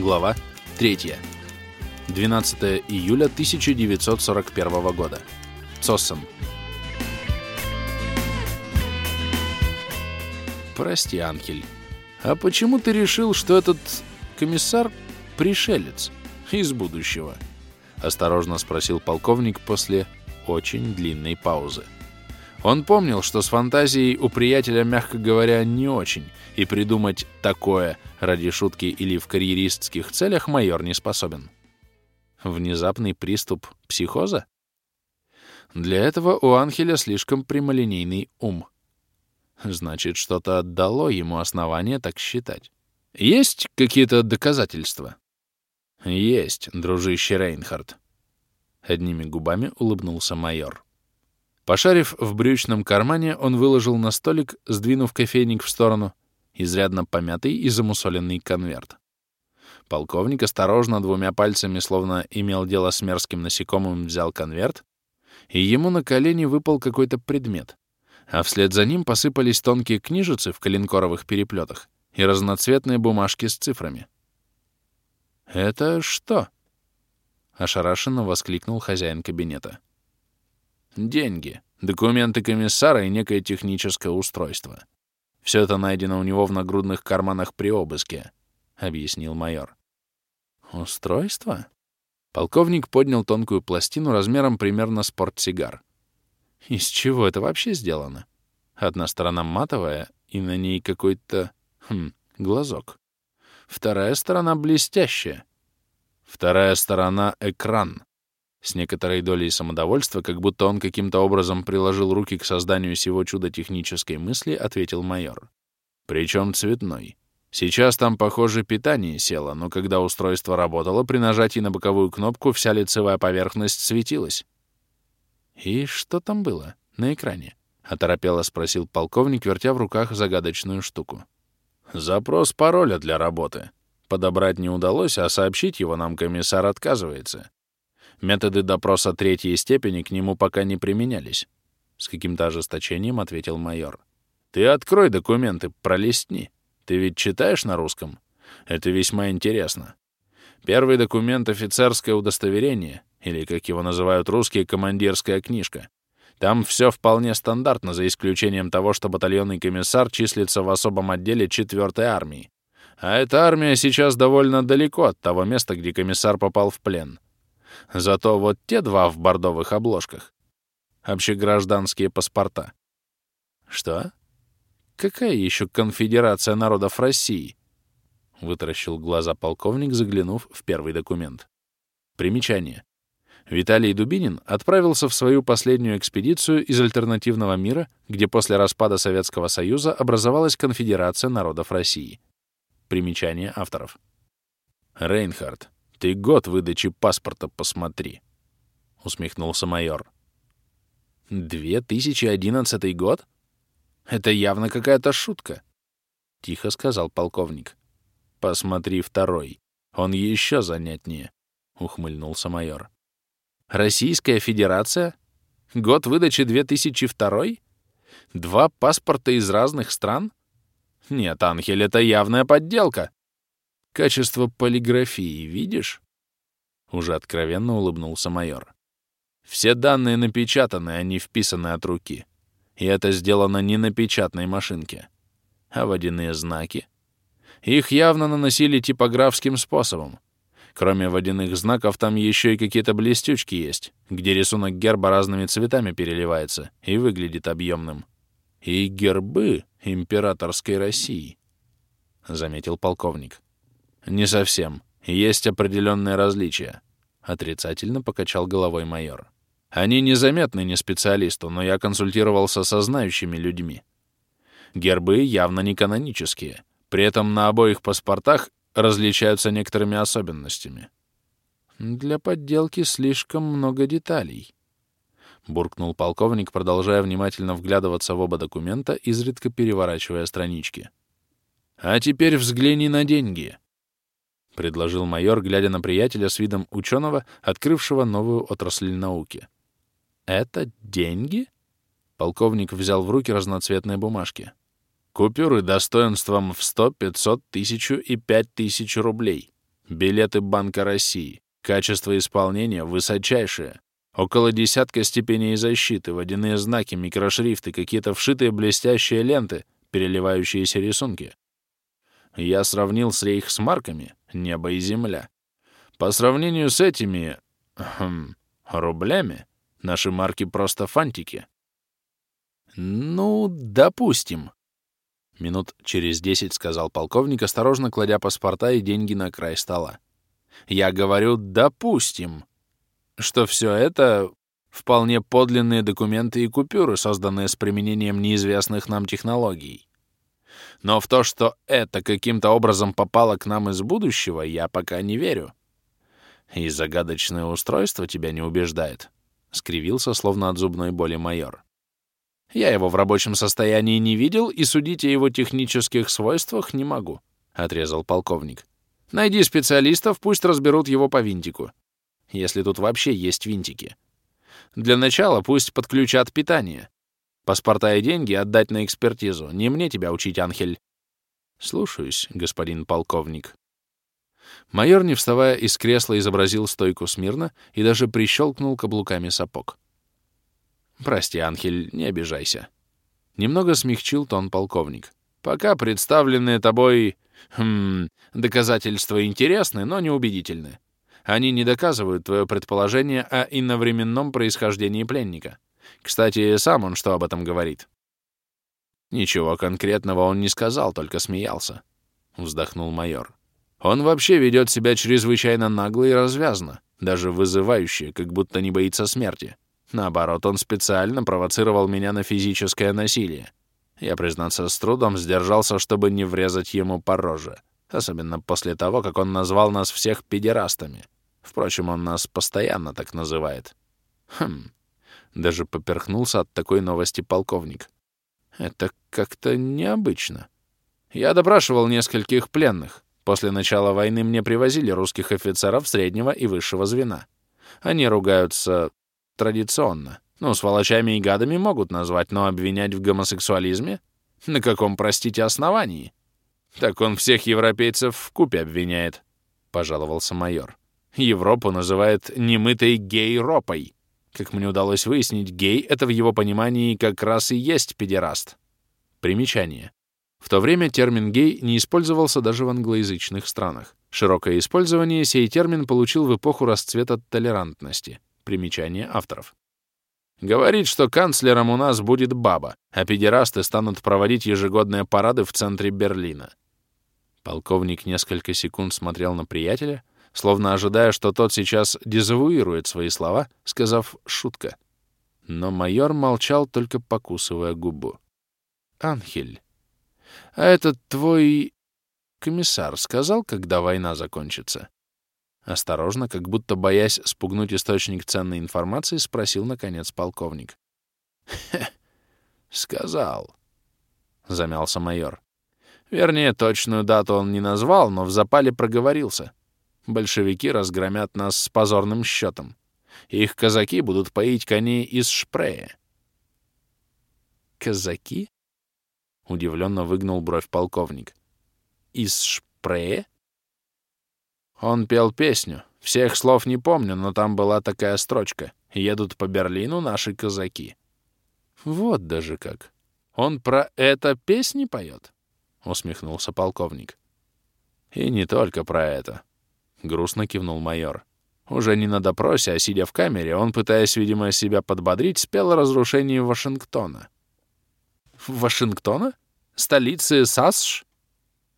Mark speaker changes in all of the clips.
Speaker 1: Глава 3. 12 июля 1941 года. Цоссен. Прости, Анхель. А почему ты решил, что этот комиссар — пришелец из будущего? Осторожно спросил полковник после очень длинной паузы. Он помнил, что с фантазией у приятеля, мягко говоря, не очень, и придумать такое ради шутки или в карьеристских целях майор не способен. Внезапный приступ психоза? Для этого у Анхеля слишком прямолинейный ум. Значит, что-то отдало ему основание так считать. Есть какие-то доказательства? Есть, дружище Рейнхард. Одними губами улыбнулся майор. Пошарив в брючном кармане, он выложил на столик, сдвинув кофейник в сторону, изрядно помятый и замусоленный конверт. Полковник осторожно двумя пальцами, словно имел дело с мерзким насекомым, взял конверт, и ему на колени выпал какой-то предмет, а вслед за ним посыпались тонкие книжицы в коленкоровых переплетах и разноцветные бумажки с цифрами. «Это что?» — ошарашенно воскликнул хозяин кабинета. Деньги, документы комиссара и некое техническое устройство. Все это найдено у него в нагрудных карманах при обыске, — объяснил майор. Устройство? Полковник поднял тонкую пластину размером примерно с портсигар. Из чего это вообще сделано? Одна сторона матовая, и на ней какой-то, хм, глазок. Вторая сторона блестящая. Вторая сторона — экран. С некоторой долей самодовольства, как будто он каким-то образом приложил руки к созданию сего чуда технической мысли, ответил майор. Причем цветной. Сейчас там, похоже, питание село, но когда устройство работало, при нажатии на боковую кнопку вся лицевая поверхность светилась. «И что там было на экране?» — оторопело спросил полковник, вертя в руках загадочную штуку. «Запрос пароля для работы. Подобрать не удалось, а сообщить его нам комиссар отказывается. Методы допроса третьей степени к нему пока не применялись. С каким-то ожесточением ответил майор. Ты открой документы, пролистни. Ты ведь читаешь на русском? Это весьма интересно. Первый документ — офицерское удостоверение, или, как его называют русские, командирская книжка. Там все вполне стандартно, за исключением того, что батальонный комиссар числится в особом отделе 4-й армии. А эта армия сейчас довольно далеко от того места, где комиссар попал в плен. Зато вот те два в бордовых обложках — общегражданские паспорта. Что? Какая еще конфедерация народов России? Вытаращил глаза полковник, заглянув в первый документ. Примечание. Виталий Дубинин отправился в свою последнюю экспедицию из альтернативного мира, где после распада Советского Союза образовалась Конфедерация народов России. Примечание авторов. Рейнхард, «Ты год выдачи паспорта посмотри», — усмехнулся майор. «2011 год? Это явно какая-то шутка», — тихо сказал полковник. «Посмотри второй. Он еще занятнее», — ухмыльнулся майор. «Российская Федерация? Год выдачи 2002? Два паспорта из разных стран? Нет, Анхель, это явная подделка. Качество полиграфии видишь?» Уже откровенно улыбнулся майор. «Все данные напечатаны, а не вписаны от руки. И это сделано не на печатной машинке. А водяные знаки? Их явно наносили типографским способом. Кроме водяных знаков, там еще и какие-то блестючки есть, где рисунок герба разными цветами переливается и выглядит объемным. И гербы императорской России», — заметил полковник. «Не совсем. Есть определенные различия», — отрицательно покачал головой майор. «Они незаметны не специалисту, но я консультировался со знающими людьми. Гербы явно не канонические. При этом на обоих паспортах различаются некоторыми особенностями». «Для подделки слишком много деталей», — буркнул полковник, продолжая внимательно вглядываться в оба документа, изредка переворачивая странички. «А теперь взгляни на деньги», — предложил майор, глядя на приятеля с видом ученого, открывшего новую отрасль науки. «Это деньги?» Полковник взял в руки разноцветные бумажки. «Купюры достоинством в сто, пятьсот, тысячу и пять тысяч рублей. Билеты Банка России. Качество исполнения высочайшее. Около десятка степеней защиты, водяные знаки, микрошрифты, какие-то вшитые блестящие ленты, переливающиеся рисунки. Я сравнил с рейхсмарками небо и земля. По сравнению с этими... Хм, рублями, наши марки просто фантики. Ну, допустим. Минут через десять сказал полковник, осторожно кладя паспорта и деньги на край стола. Я говорю «допустим», что все это вполне подлинные документы и купюры, созданные с применением неизвестных нам технологий. Но в то, что это каким-то образом попало к нам из будущего, я пока не верю. И загадочное устройство тебя не убеждает, — скривился, словно от зубной боли майор. Я его в рабочем состоянии не видел и судить о его технических свойствах не могу, — отрезал полковник. Найди специалистов, пусть разберут его по винтику. Если тут вообще есть винтики. Для начала пусть подключат питание. Паспорта и деньги отдать на экспертизу. Не мне тебя учить, Анхель. Слушаюсь, господин полковник. Майор, не вставая из кресла, изобразил стойку смирно и даже прищелкнул каблуками сапог. «Прости, Анхель, не обижайся». Немного смягчил тон полковник. «Пока представленные тобой Хм, доказательства интересны, но неубедительны. Они не доказывают твое предположение о иновременном происхождении пленника. Кстати, сам он что об этом говорит? Ничего конкретного он не сказал, только смеялся. Вздохнул майор. Он вообще ведет себя чрезвычайно нагло и развязно, даже вызывающе, как будто не боится смерти. Наоборот, он специально провоцировал меня на физическое насилие. Я, признаться, с трудом сдержался, чтобы не врезать ему по роже. Особенно после того, как он назвал нас всех педерастами. Впрочем, он нас постоянно так называет. Хм. Даже поперхнулся от такой новости полковник. Это как-то необычно. Я допрашивал нескольких пленных. После начала войны мне привозили русских офицеров среднего и высшего звена. Они ругаются традиционно. Ну, с волочами и гадами могут назвать, но обвинять в гомосексуализме? На каком, простите, основании? Так он всех европейцев в купе обвиняет, — пожаловался майор. Европу называет немытой гей-ропой. Как мне удалось выяснить, гей — это в его понимании как раз и есть педераст. Примечание. В то время термин «гей» не использовался даже в англоязычных странах. Широкое использование сей термин получил в эпоху расцвета толерантности. Примечание авторов. Говорит, что канцлером у нас будет баба, а педерасты станут проводить ежегодные парады в центре Берлина. Полковник несколько секунд смотрел на приятеля, словно ожидая, что тот сейчас дезавуирует свои слова, сказав «шутка». Но майор молчал, только покусывая губу. «Анхель, а этот твой комиссар сказал, когда война закончится?» Осторожно, как будто боясь спугнуть источник ценной информации, спросил, наконец, полковник. «Хе, сказал», — замялся майор. Вернее, точную дату он не назвал, но в запале проговорился. Большевики разгромят нас с позорным счетом. Их казаки будут поить коней из шпрея. «Казаки?» — удивленно выгнул бровь полковник. «Из шпрея?» Он пел песню. Всех слов не помню, но там была такая строчка. «Едут по Берлину наши казаки». Вот даже как. Он про это песни поет? Усмехнулся полковник. И не только про это. Грустно кивнул майор. Уже не на допросе, а сидя в камере, он, пытаясь, видимо, себя подбодрить, спел о разрушении Вашингтона. Вашингтона? Столицы САСШ?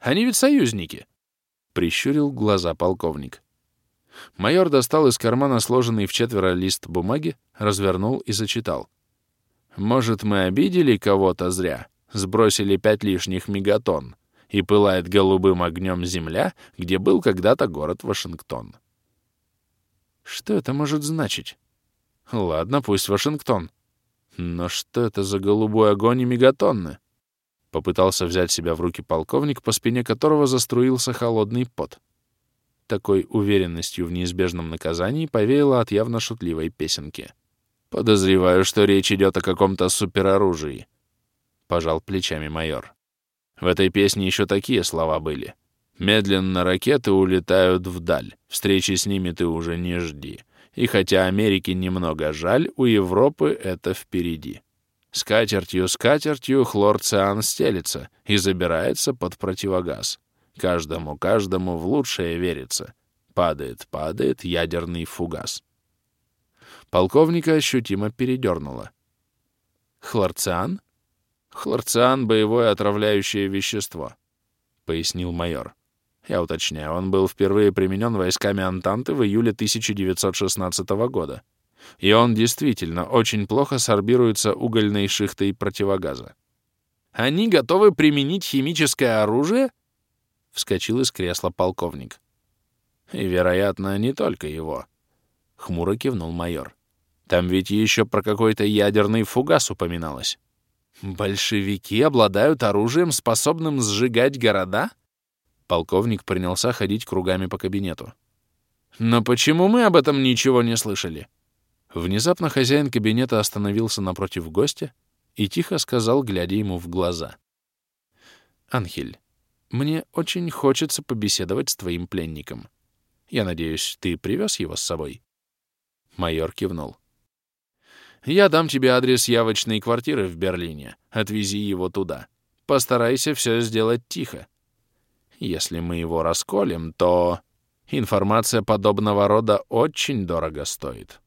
Speaker 1: Они ведь союзники. — прищурил глаза полковник. Майор достал из кармана сложенный в четверо лист бумаги, развернул и зачитал. «Может, мы обидели кого-то зря, сбросили пять лишних мегатонн, и пылает голубым огнем земля, где был когда-то город Вашингтон». Что это может значить? Ладно, пусть Вашингтон. Но что это за голубой огонь и мегатонны? Попытался взять себя в руки полковник, по спине которого заструился холодный пот. Такой уверенностью в неизбежном наказании повеяло от явно шутливой песенки. «Подозреваю, что речь идет о каком-то супероружии», — пожал плечами майор. В этой песне еще такие слова были. Медленно ракеты улетают вдаль. Встречи с ними ты уже не жди. И хотя Америке немного жаль, у Европы это впереди. Скатертью, скатертью хлорциан стелится и забирается под противогаз. Каждому, каждому в лучшее верится. Падает, падает ядерный фугас. Полковника ощутимо передернуло. «Хлорциан?» «Хлорциан — боевое отравляющее вещество», — пояснил майор. Я уточняю, он был впервые применен войсками Антанты в июле 1916 года. И он действительно очень плохо сорбируется угольной шихтой противогаза. «Они готовы применить химическое оружие?» — вскочил из кресла полковник. «И, вероятно, не только его», — хмуро кивнул майор. «Там ведь еще про какой-то ядерный фугас упоминалось». «Большевики обладают оружием, способным сжигать города?» Полковник принялся ходить кругами по кабинету. «Но почему мы об этом ничего не слышали?» Внезапно хозяин кабинета остановился напротив гостя и тихо сказал, глядя ему в глаза. «Анхель, мне очень хочется побеседовать с твоим пленником. Я надеюсь, ты привез его с собой?» Майор кивнул. «Я дам тебе адрес явочной квартиры в Берлине. Отвези его туда. Постарайся все сделать тихо. Если мы его расколем, то информация подобного рода очень дорого стоит».